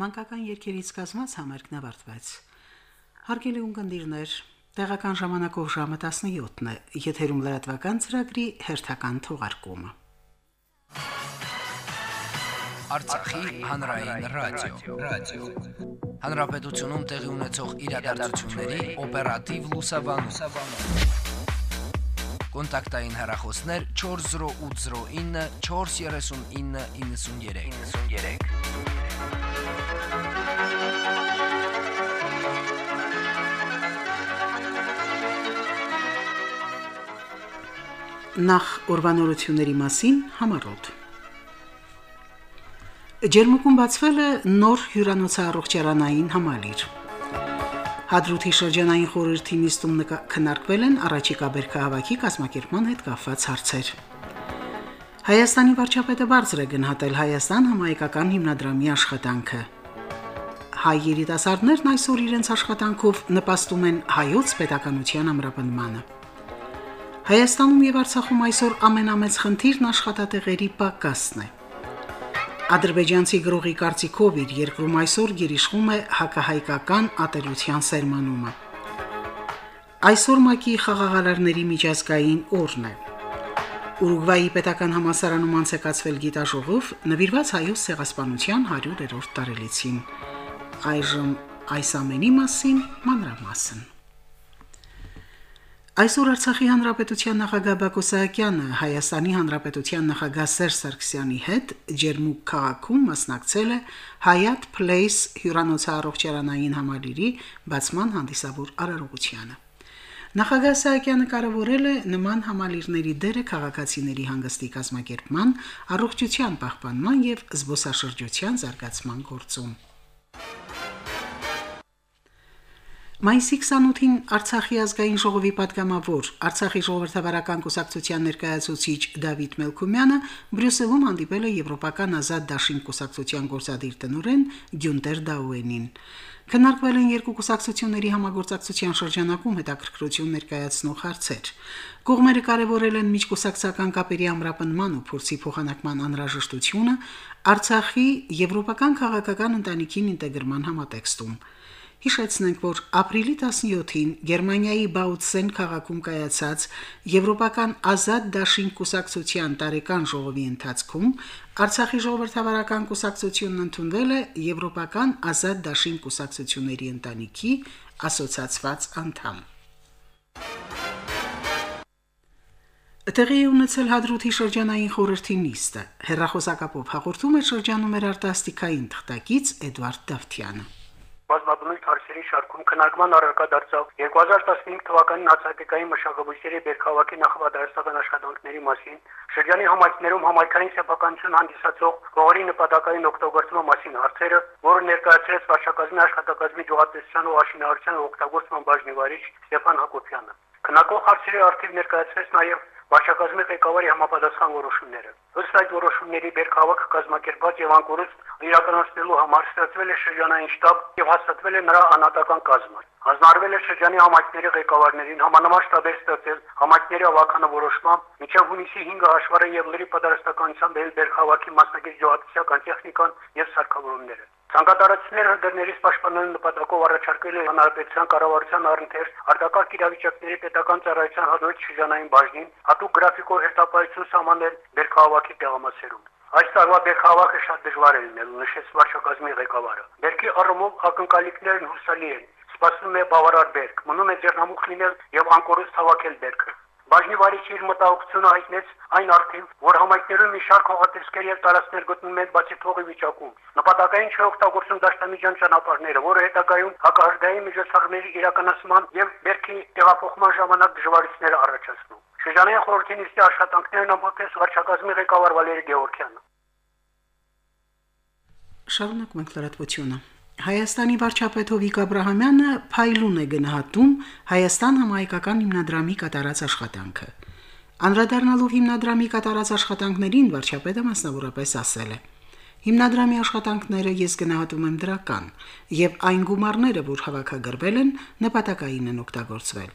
մանկական երկերից կազմած համերգն ավարտվեց։ Հարգելի ունկնդիրներ, տեղական ժամանակով ժամը 17-ն է, եթերում լրատվական ծրագրի հերթական թողարկումը։ Արցախի հանրային ռադիո, ռադիո։ Հանրապետությունում տեղի ունեցող իրադարձությունների օպերատիվ լուսաբանում։ Կոնտակտային հեռախոսներ 40809 43993։ 93 Նախ ուրբանորությունների մասին համառոտ։ Ջերմուկում բացվել է նոր հյուրանոցառողջարանային համալիր։ Հադրութի շրջանային խորհրդի նիստում քննարկվել են առաջիկա բերքահավաքի կազմակերպման հետ կապված հարցեր։ Հայաստանի վարչապետը բարձր է գնահատել Հայաստան համայնքական հիմնադրամի աշխատանքը։ Հայ երիտասարդներն այսօր իրենց աշխատանքով նպաստում են հայոց պետականության ամրապնդմանը։ Հայաստանում եւ Արցախում այսօր ամենամեծ խնդիրն աշխատատեղերի պակասն է։ Ադրբեջանցի գրողի կարծիքով իր երկրում այսօր գերիշխում է հակահայկական ատելության սերմանումը։ Այսօր ՄԱԿ-ի խաղաղարարների միջազգային օրն է։ Ուրուգվայի պետական համասարանում անցեկացվել գիտաժողով նվիրված հայոց ցեղասպանության 100-րդ տարելիցին։ Այժմ այս ամենի մասին մանրամասն։ Այսօր Արցախի հանրապետության նախագահ Բակո Սահակյանը Հայաստանի հանրապետության նախագահ Սերժ Սարգսյանի հետ Ջերմուկ քաղաքում մասնակցել է Hayat Place հյուրանոցառողջարանային համալիրի բացման հանդիսավոր արարողությանը։ Նախագահ Սահակյանը կարևորել է նման համալիրների դերը քաղաքացիների հանգստի կազմակերպման, առողջության պահպանման եւ զբոսաշրջության զարգացման գործում։ Մայիսի 28-ին Արցախի ազգային ժողովի պատգամավոր Արցախի ժողովրդավարական կուսակցության ներկայացուցիչ Դավիթ Մելքումյանը Բրյուսելում հանդիպել է Եվրոպական ազատ դաշինք կուսակցության գործադիր տնօրեն Գյունտեր Դաուենին։ Քննարկվել են երկու կուսակցությունների համագործակցության շրջանակում հետաքրքրություն ներկայացնող հարցեր։ Կողմերը կարևորել են միջկուսակցական կապերի ամրապնման ու փորձի փոխանակման անհրաժեշտությունը Արցախի եվրոպական քաղաքական ընտանիքին ինտեգրման համատեքստում։ Հիշեցնենք, որ ապրիլի 17-ին Գերմանիայի Բաուցեն քաղաքում կայացած Եվրոպական ազատ դաշինք կուսակցության տարեկան ժողովի ընթացքում Արցախի ժողովրդավարական կուսակցությունն ընդունվել է Եվրոպական ազատ դաշինք կուսակցությունների ընտանիքի ասոցիացված անդամ։ Տեղի ունեցել Հադրութի շրջանային խորհրդի նիստը։ Հերրախոսակապով հաղորդում է շրջանում էր արտասթիկային թղթակից Էդվարդ Դավթյանը բազմաբնույթ հարցերի շարքում քննարկման առարկա դարձավ. 2015 թվականի նացակեկային մշակաբույսերի Բերքահավաքի նախավարդարձական աշխատանքների մասին, շրջանի համայնքներում համայնքային սեփականություն հանդիսացող հողերի նպատակային օգտագործման մասին հարցերը, որը ներկայացրեց վարչակազմի աշխատակազմի ջոհատեսության ու աշինարարության օգտագործման բաժնի վարիչ Ստեփան Հակոբյանը։ Քննարկող հարցերի արդիվ ներկայացրեց նաև Վարչակազմի ղեկավարի համապատասխան որոշումները։ Ըստ այդ որոշումների Բերքահավաքը կազմակերպված եւ անկորուստ իրականացնելու համար ստեղծվել է շրջանային շտաբ եւ հաստատվել է նրա անհատական կազմը։ Հանձնարարվել է շրջանի համայնքների ղեկավարներին համանման շտաբեր ստեղծել համայնքների ավականը որոշմամբ միջև հունիսի 5-ը հաշվառը եւ լրի պատասխանատվությամբ Բերքահավաքի մասնակից ջոհատիսական տեխնիկան եւ սարքավորումները։ Ցանկատարությունները դերներից պաշտպանելու նպատակով առաջարկել է հանրապետության կառավարության առընթեր արտակարգ իրավիճակների պետական ծառայության հաջորդ շրջանային բաժնին հատուկ գրաֆիկով հետապայություն սահմանել Բերքահավաքի տեղամասերում։ Այս տարվա Բերքահավաքը շատ դժվար է լինել, նշեց վարչակազմի ղեկավարը։ Բերքի առումով ակնկալիքներն հուսալի են։ Սպասվում է բավարար բերք, մնում է ձեռնամուխ լինել եւ անկորուստ հավաքել բերքը։ Բաժնի վարիչը իր մտահոգությունը հայտնեց այն արդիվ, որ համայնքներում մի շարք հողատեսկեր եւ տարածքներ գտնվում են բացի թողի վիճակում։ Նպատակային չօգտագործում դաշտամիջան ճանապարհները, որը հետագայում հակահրդային միջոցառումների իրականացման եւ բերքի տեղափոխման ժամանակ դժվարություններ առաջացնում։ Շրջանային խորհրդի նիստի աշխատանքներն ամփոփեց վարչակազմի ղեկավար Վալերի Գևորգյանը։ Շարունակ մենք լրատվությունը։ Հայաստանի վարչապետ Հովիկ Աբ รา համյանը փայլուն է գնահատում Հայաստան համահայկական հիմնադրամի կատարած աշխատանքը։ Անդրադառնալով հիմնադրամի կատարած աշխատանքներին վարչապետը մասնավորապես ասել է. Հիմնադրամի աշխատանքները ես գնահատում եմ դրական, եւ այն գումարները, որ հավաքագրվել են, նպատակային են օգտագործվել։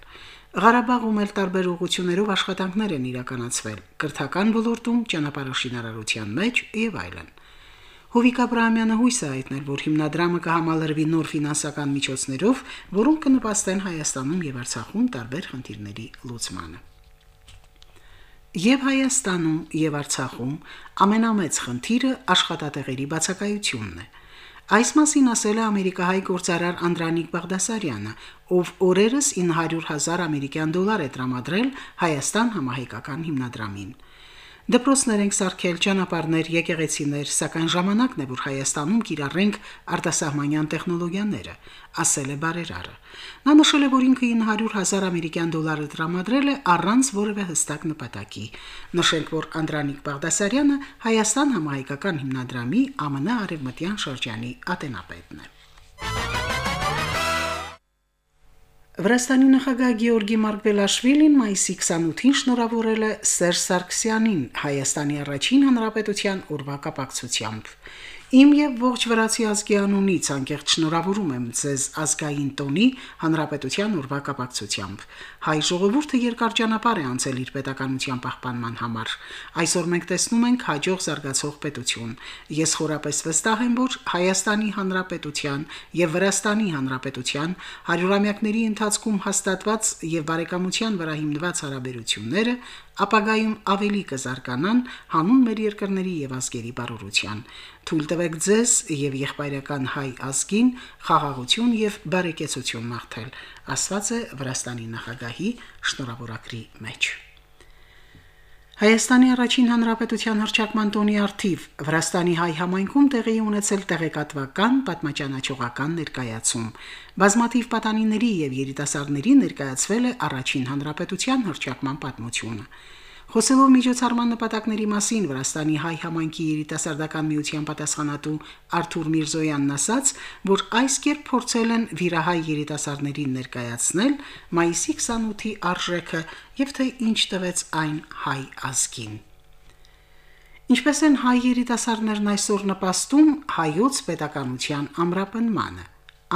Ղարաբաղում էլ տարբեր ուղություններով աշխատանքներ են իրականացվել, կրթական ոլորտում, ճանապարհաշինարարության մեջ եւ այլն։ Հովիկ Աբրահամյանը հույս է հայտնել, որ հիմնադրամը կհամալրվի նոր ֆինանսական միջոցներով, որոնք կնպաստեն Հայաստանում եւ Արցախում տարբեր խնդիրների լուծմանը։ Եվ Հայաստանում եւ Արցախում ամենամեծ խնդիրը աշխատատեղերի բացակայությունն է։ Այս մասին ասել է ամերիկահայ գործարար Անդրանիկ Բաղդասարյանը, ով օրերս 900.000 ամերիկյան դոլար է տրամադրել Հայաստան համահայկական հիմնադրամին։ Դպրոցներ ենք սարքել, ճանապարհներ, եկեղեցիներ, սակայն ժամանակն է, որ Հայաստանում կիրառենք արտասահմանյան տեխնոլոգիաները, ասել է բարերարը։ Նա նշել է, որ ինքը 900.000 ամերիկյան դոլարը տրամադրել է առանց որևէ հստակ նպատակի։ Նշենք, որ Անդրանիկ Բաղդասարյանը Հայաստան համահայկական հիմնադրամի ԱՄՆ արևմտյան շրջանի ատենապետն է։ Վրաստանի նախագահ Գեորգի Մարգվելաշվիլին մայիսի 28-ին շնորհավորել է Սերժ Սարգսյանին Հայաստանի առաջին հանրապետության օրվա կապակցությամբ։ Իմ եւ ողջ վրացի ազգի անունից անկեղծ շնորհավորում եմ ձեզ ազգային տոնի հանրապետության օրվա կապակցությամբ։ Հայ ժողովուրդը երկար ճանապարհ է անցել իր պետականության պահպանման համար։ Այսօր մենք տեսնում ենք հաջող զարգացող պետություն։ Ես խորապես վստահ եմ, որ Հայաստանի հանրապետության եւ Վրաստանի հանրապետության հարյուրամյակների ընթացքում հաստատված եւ բարեկամության վրա հիմնված հարաբերությունները ապագայում ավելի կզարգանան հանուն մեր երկրների եւ ազգերի բարօրության։ Թույլ տվեք ձեզ եւ եղբայրական հայ ազգին խաղաղություն եւ բարեկեցություն մաղթել, ասված է Վրաստանի նախագահի շնորհավորակրի մեջ։ Հայաստանի առաջին հանրապետության հրճակման տոնի արթիվ Վրաստանի հայ համայնքում տեղի ունեցել տեղեկատվական պատմաճանաչողական ներկայացում։ Բազմաթիվ պատանիների եւ երիտասարդների ներկայացվել է առաջին հանրապետության հրճակման պատմությունը։ Խոսելով միջոցառման նպատակների մասին Վրաստանի հայ համայնքի երիտասարդական միության պատասխանատու Արթուր Միրզոյանն ասաց, որ այս կերպ փորձել են վիրահայ երիտասարդներին ներկայացնել մայիսի 28-ի արժեքը եւ թե ինչ տվեց այն հայ ազգին։ Ինչպես են հայ երիտասարդներն այսօր նպաստում հայոց պետականության ամրապնմանը։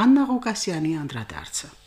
Աննա Ղուկասյանի անդրադարձը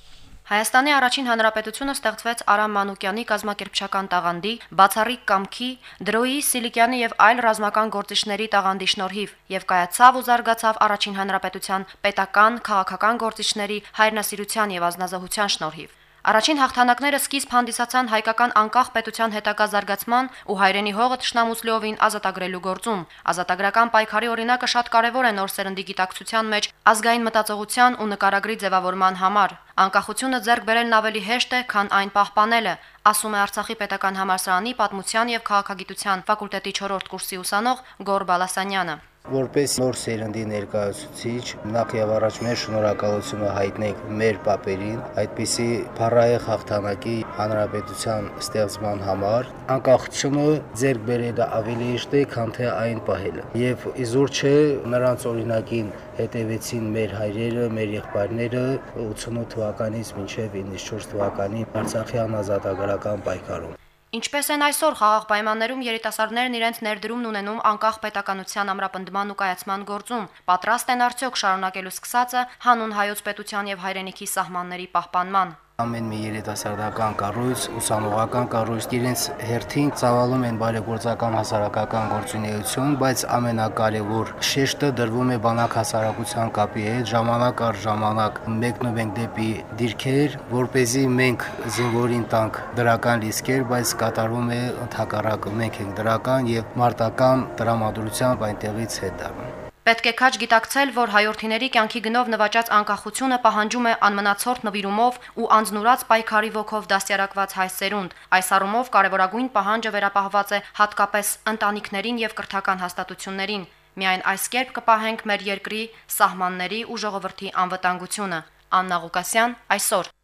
Հայաստանի առաջին հանրապետությունը ստեղծվեց Արամ Մանուկյանի կազմակերպչական տաղանդի, բացառիկ կամքի, դրոյի, Սիլիկյանի եւ այլ ռազմական գործիչների տաղանդի շնորհիվ եւ կայացավ ու զարգացավ առաջին հանրապետության պետական, քաղաքական գործիչների հայրենասիրության եւ ազնազահության շնորհիվ։ Առաջին հաղթանակները սկիզբ հանդիսացան հայկական անկախ պետության հետագա զարգացման ու հայրենի հողը ճշնամուց լիովին ազատագրելու գործում։ Ազատագրական պայքարի օրինակը շատ կարևոր է նոր սերնդի գիտակցության մեջ ազգային մտածողության ու նկարագրի ձևավորման համար։ Անկախությունը ձեռք բերելն ավելի հեշտ է, քան այն պահպանելը, ասում է Արցախի պետական համալսարանի պատմության եւ քաղաքագիտության ֆակուլտետի 4-րդ կուրսի ուսանող Գոր Բալասանյանը։ Որպես նոր սերնդի ներկայացուցիչ, նախ եւ առաջ մեր շնորհակալությունը հայտնենք մեր papերին, այդպիսի փառահեղ հաղթանակի հանրապետության ստեղծման համար։ Անկախությունը ձեռք բերելը ավելի հեշտ է, քան թե այն պահելը։ Եվ իզուր չէ նրանց օրինակին հետևեցին մեր հայրերը, մեր եղբայրները 88 թվականից մինչև 94 թվականի Արցախյան ազատագրական պայքարում։ Ինչպես են այսօր խաղաղ պայմաններում երիտասարդներն իրենց ներդրումն ունենում անկախ պետականության ամրապնդման ու կայացման գործում, պատրաստ են արդյոք շարունակելու սկսածը հանուն հայոց պետության եւ հայրենիքի սահմանների պահպանման ամեն մի երիտասարդական կառույց, ուսանողական կառույց իրենց հերթին ծավալում են բարեգործական հասարակական գործունեություն, բայց ամենակարևոր շեշտը դրվում է բանակ հասարակության կապի հետ, ժամանակ առ ժամանակ մեկնում ենք դեպի դիրքեր, որ เป զի մենք զինվորին տանք դրական լիսկեր, բայց կատարվում է ընդհակառակը, մենք ենք դրական եւ մարտական տրամադրությամբ այնտեղից հետ դառնում։ Պետք է քաջ գիտակցել, որ հայորդիների կյանքի գնով նվաճած անկախությունը պահանջում է անմնացորդ նվիրումով ու անձնուրաց պայքարի ոգով դաստիարակված հայ սերունդ։ Այս առումով կարևորագույն պահանջը վերապահված է հատկապես ընտանիքներին եւ կրթական հաստատություններին։ Միայն այս կերպ կպահենք մեր երկրի սահմանների ու ժողովրդի անվտանգությունը։ Աննա Ղուկասյան այսօր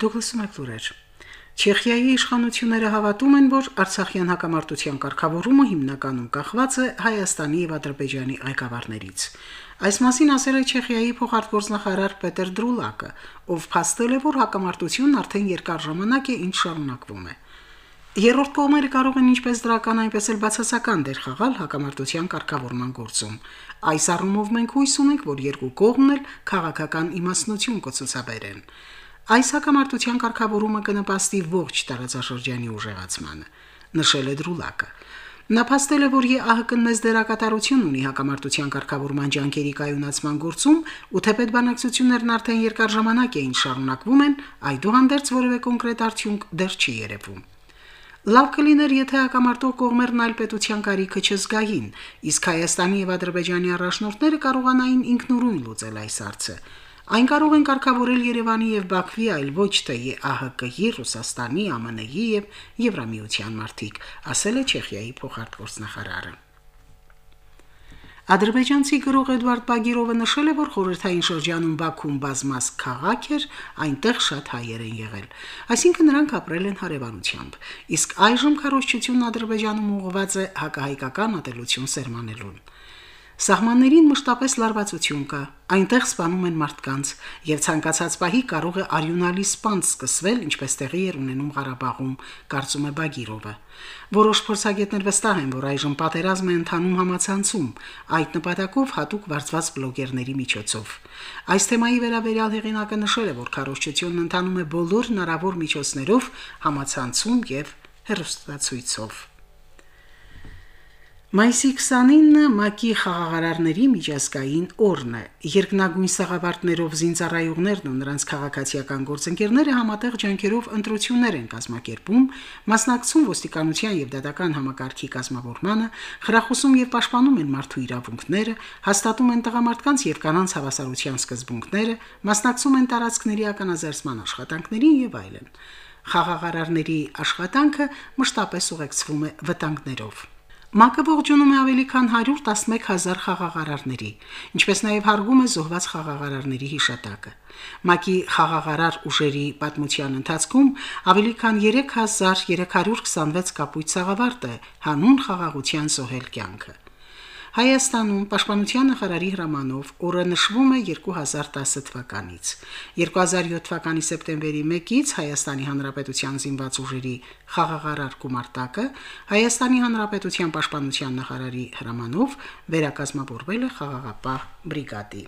Դուգլաս Մակլուրեր Չեխիայի իշխանությունները հավատում են, որ Արցախյան հակամարտության կարգավորումը հիմնականում կախված է Հայաստանի եւ Ադրբեջանի ղեկավարներից։ Այս մասին ասել է Չեխիայի փոխարտգործնախարար Պետեր Դրուլակը, ով փաստել է, որ հակամարտությունն արդեն երկար ժամանակ է ինչ շարունակվում է։ Երրորդ կողմերը կարող են ինչպես դրական, այնպես էլ բացասական դեր խաղալ հակամարտության կարգավորման գործում։ Այս առումով մենք հույս ունենք, որ երկու կողմն էլ քաղաքական իմաստնություն կցուցաբերեն։ Այս հակամարտության կարգավորումը կնպաստի ողջ տարածաշրջանի ուժեղացմանը, նշել է Դրուլակը։ Նա փաստել է, որ ԵԱՀԿ-ն մեծ դերակատարություն ունի հակամարտության կարգավորման ջանքերի կայունացման գործում, ու թեպետ բանակցություններն արդեն երկար ժամանակ էին շարունակվում են, այդուհանդերձ որևէ կոնկրետ արդյունք դեռ չի երևում։ Լավ կլիներ, եթե հակամարտող կողմերն այլ պետության կարիքը չզգային, իսկ Հայաստանի եւ Ադրբեջանի առաջնորդները կարողանային ինքնուրույն լուծել այս հարցը։ Այն կարող են կարգավորել Երևանի եւ Բաքվի, այլ ոչ թե ԵԱՀԿ-ի, Ռուսաստանի, ԱՄՆ-ի եւ Եվրամիության մարդիկ, ասել է Չեխիայի փոխարտգործնախարարը։ Ադրբեջանցի գրող Էդվարդ Բագիրովը նշել է, որ խորհրդային շրջանում Բաքուն բազմաս քաղաք էր, այնտեղ շատ հայեր են եղել։ Այսինքն նրանք ապրել են հարևանությամբ։ Իսկ այժմ քարոշչությունն Ադրբեջանում ուղղված է հակահայկական ատելություն սերմանելուն։ Սահմաններին մշտապես լարվածություն կա, այնտեղ սպանում են մարդկանց, եւ ցանկացած պահի կարող է արյունալի սպանդ սկսվել, ինչպես տեղի էր ունենում Ղարաբաղում, կարծում է Բագիրովը։ Որոշ փորձագետներ վստահ են, որ այժմ պատերազմը ընթանում համացանցում, այդ նպատակով հատուկ վարձված բլոգերների միջոցով։ Այս թեմայի վերաբերյալ հեղինակը նշել է, որ քարոշչությունն ընթանում է բոլոր հնարավոր միջոցներով, համացանցում եւ հերոստացույցով։ Մայիսի 29-ը ՄԱԿ-ի խաղաղարարների միջազգային օրն է։ Երկնագույն սաղավարտներով զինծառայողներն ու նրանց քաղաքացիական գործընկերները համատեղ ջանքերով ընտրություններ են կազմակերպում, մասնակցում ոստիկանության եւ դատական համակարգի կազմավորմանը, խրախուսում եւ պաշտպանում են մարդու իրավունքները, հաստատում են տղամարդկանց եւ կանանց հավասարության սկզբունքները, մասնակցում են տարածքների ականաձերծման աշխատանքներին եւ այլն։ Խաղաղարարների աշխատանքը մշտապես ուղեկցվում է վտանգներով։ ՄԱԿ-ը ողջունում է ավելի քան 111000 խաղաղարարների, ինչպես նաև հարգում է զոհված խաղաղարարների հիշատակը։ ՄԱԿ-ի խաղաղարար ուժերի պատմության ընթացքում ավելի քան 3326 կապույտ սաղավարտ է հանուն խաղաղության զոհել կյանքը։ Հայաստանում Պաշտպանության նախարարի հրամանով օրը նշվում է 2010 թվականից։ 2007 թվականի սեպտեմբերի 1-ից Հայաստանի Հանրապետության զինված ուժերի խաղաղարար գումարտակը Հայաստանի Հանրապետության Պաշտպանության նախարարի հրամանով վերակազմավորվել է խաղաղապահ բրիգադի։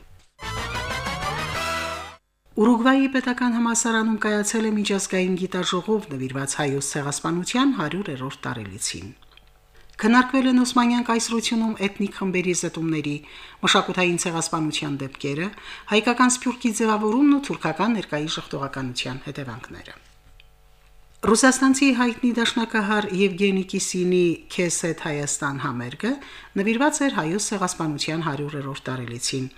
Ուրուգվայի պետական համասարանում կայացել է միջազգային գիտաժողով նվիրված հայոց ցեղասպանության 100-րդ տարելիցին։ Քննարկվել են Օսմանյան կայսրությունում էթնիկ խմբերի զտումների, մշակութային ցեղասպանության դեպքերը, հայկական սփյուռքի ձևավորումն ու թուրքական ներկայի շղթողականության հետևանքները։ Ռուսաստանցի հայտնի դաշնակահար Եվգենի Կիսինի Քեսեթ Հայաստան համերգը նվիրված էր հայոց ցեղասպանության 100-րդ տարելիցին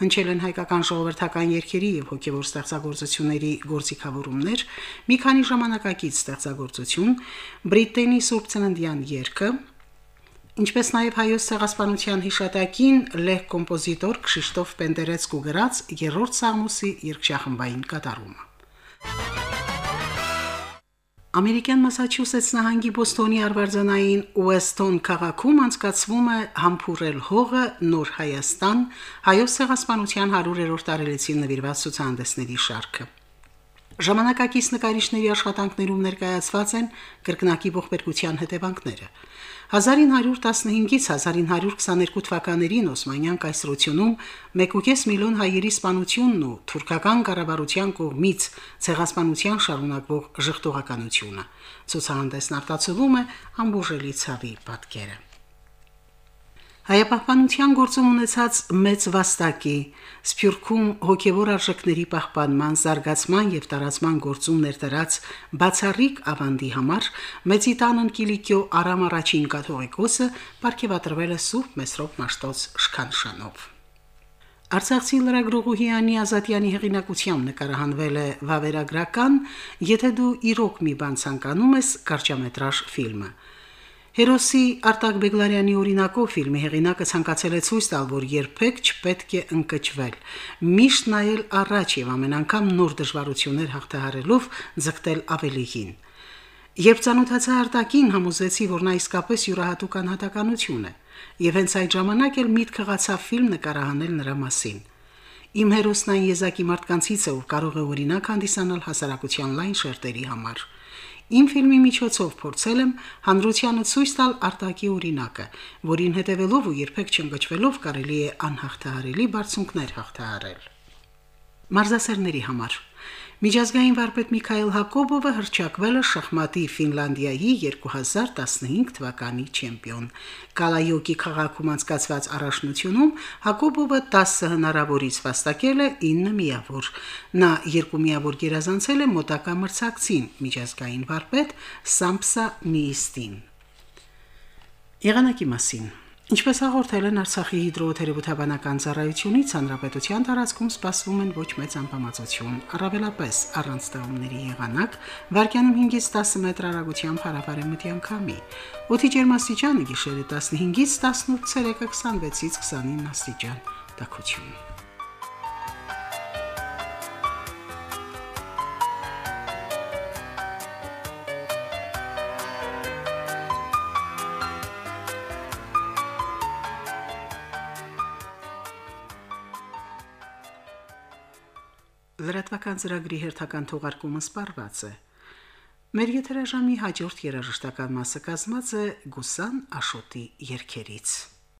հնչել են հայկական ժողովրդական երգերի եւ հոգեվոր ստեղծագործությունների գործիքավորումներ, մի քանի ժամանակակից ստեղծագործություն, Բրիտենի Սուրբ Ծննդյան երգը, ինչպես նաև հայոց ցեղասպանության հիշատակին լեհ կոմպոզիտոր Քշիշտոֆ Պենդերեցկու գրած երրորդ սաղմոսի երգչախմբային կատարումը։ Ամերիկյան Մասաչուսեթս նահանգի Բոստոնի արվարձանային Ուեստոն քաղաքում անցկացվում է Համբուրել հողը Նոր Հայաստան հայոց ցեղասպանության 100-րդ տարելիցին նվիրված ցուցահանդեսների շարքը։ Ժամանակակից նկարիչների աշխատանքներում ներկայացված են կրկնակի ողբերգության հետևանքները։ 1915-ից 1922 թվականներին Օսմանյան կայսրությունում 1.5 միլիոն հայերի սպանությունն ու թուրքական կառավարության կողմից ցեղասպանության շարունակվող ժխտողականությունը։ Ցուցահանդեսն արտացոլում է ամբողջելի ցավի պատկերը։ Հայապահպանության գործում ունեցած մեծ վաստակի Սփյուռքում հոգևոր արժեքների պահպանման, զարգացման եւ տարածման գործում ներդրած բացառիկ ավանդի համար Մեծիտանն Կիլիկիո Արամ առաջին կաթողիկոսը ապարգևատրվել է Սուրբ Մեսրոպ Մաշտոց շքանշանով։ Արցախցի լրագրողուհի Անի Ազատյանի հեղինակությամբ նկարահանվել է վավերագրական «Եթե դու իրոք մի բան ցանկանում ես» կարճամետրաժ ֆիլմը։ Հերոսի Արտակ Բեգլարյանի օրինակով ֆիլմի հեղինակը ցանկացել է ցույց տալ, որ երբեք չպետք է ընկճվել, միշտ նայել առաջ եւ ամեն անգամ նոր դժվարություններ հաղթահարելով ձգտել ավելիին։ Երբ ցանոթացա Արտակին, համոզեցի, որ նա իսկապես յուրահատուկ անհատականություն է, եւ հենց այդ ժամանակ էլ միտք խաղացավ ֆիլմ նկարահանել նրա մասին։ Իմ հերոսն այն եզակի մարդկանցից է, ով կարող է օրինակ հանդիսանալ հասարակության լայն շերտերի համար։ Իմ ֆիլմի միջոցով փորձել եմ հանրությանը ցույց տալ արտակի օրինակը, որին հետևելով ու երբեք չընկճվելով կարելի է անհաղթահարելի բարձունքներ հաղթահարել։ Մարզասերների համար Միջազգային վարպետ Միքայել Հակոբովը հրճակվել է շախմատի Ֆինլանդիայի 2015 թվականի չեմպիոն։ Կալայոկի քաղաքում անցկացված առաջնությունում Հակոբովը 10 հնարավորից վաստակել է 9 միավոր։ Նա երկու միավոր գերազանցել է մոտակա մրցակցին միջազգային վարպետ Սամփսա Միիստին։ Եղանակի մասին Ինչպես հաղորդել են Արցախի հիդրոթերապևտաբանական ծառայությունից, հանրապետության տարածքում սպասվում են ոչ մեծ անբավարարություն, առավելապես առանց ստեղումների եղանակ, վարկյանում 5-ից 10 մետր հեռագությամբ հարավարեմտյան քամի։ Օդի ջերմաստիճանը գիշերը 15-ից 18 ցելսիուսը 26-ից 29 աստիճան։ Տաքություն։ Լրատվական ծրագրի հերթական թողարկումը սպառված է։ Մեր եթերաժամի հաջորդ երաժշտական մասը կազմած է Գուսան Աշոտի երգերից։